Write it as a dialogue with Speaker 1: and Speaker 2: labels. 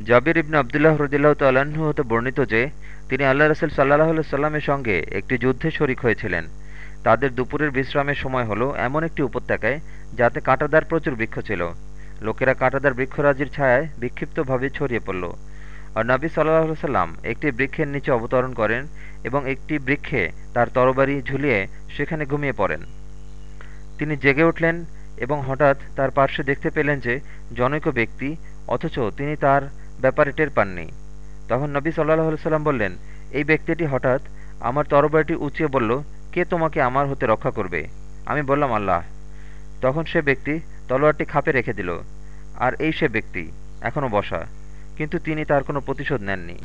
Speaker 1: জাবির ইবনে আবদুল্লাহ রদিল্লাহ তাল্লাহ্ন হতে বর্ণিত যে, তিনি আল্লাহ রসুল সাল্লাহ সাল্লামের সঙ্গে একটি যুদ্ধে শরিক হয়েছিলেন। তাদের দুপুরের বিশ্রামের সময় হলো এমন একটি উপত্যকায় যাতে কাঁটাদার প্রচুর বৃক্ষ ছিল। লোকেরা কাঁটাদার বৃক্ষরাজির ছায়ায় বিক্ষিপ্তভাবে ছড়িয়ে পড়ল। আর নবী সাল্লাহ সাল্লাম একটি বৃক্ষের নিচে অবতরণ করেন এবং একটি বৃক্ষে তার তরবারি ঝুলিয়ে সেখানে ঘুমিয়ে পড়েন। তিনি জেগে উঠলেন এবং হঠাৎ তার পার্শ্বে দেখতে পেলেন যে, জনৈক ব্যক্তি, অথচ তিনি তার ব্যাপারে টের পাননি। তখন নবী সাল্লাহ সাল্লাম বললেন, এই ব্যক্তিটি হঠাৎ আমার তরবারিটি উঁচিয়ে বলল, কে তোমাকে আমার হতে রক্ষা করবে আমি বললাম, আল্লাহ তখন সে ব্যক্তি তলোয়ারটি খাপে রেখে দিল, আর এই সে ব্যক্তি এখনও বসা, কিন্তু তিনি তার কোনো প্রতিশোধ নেননি।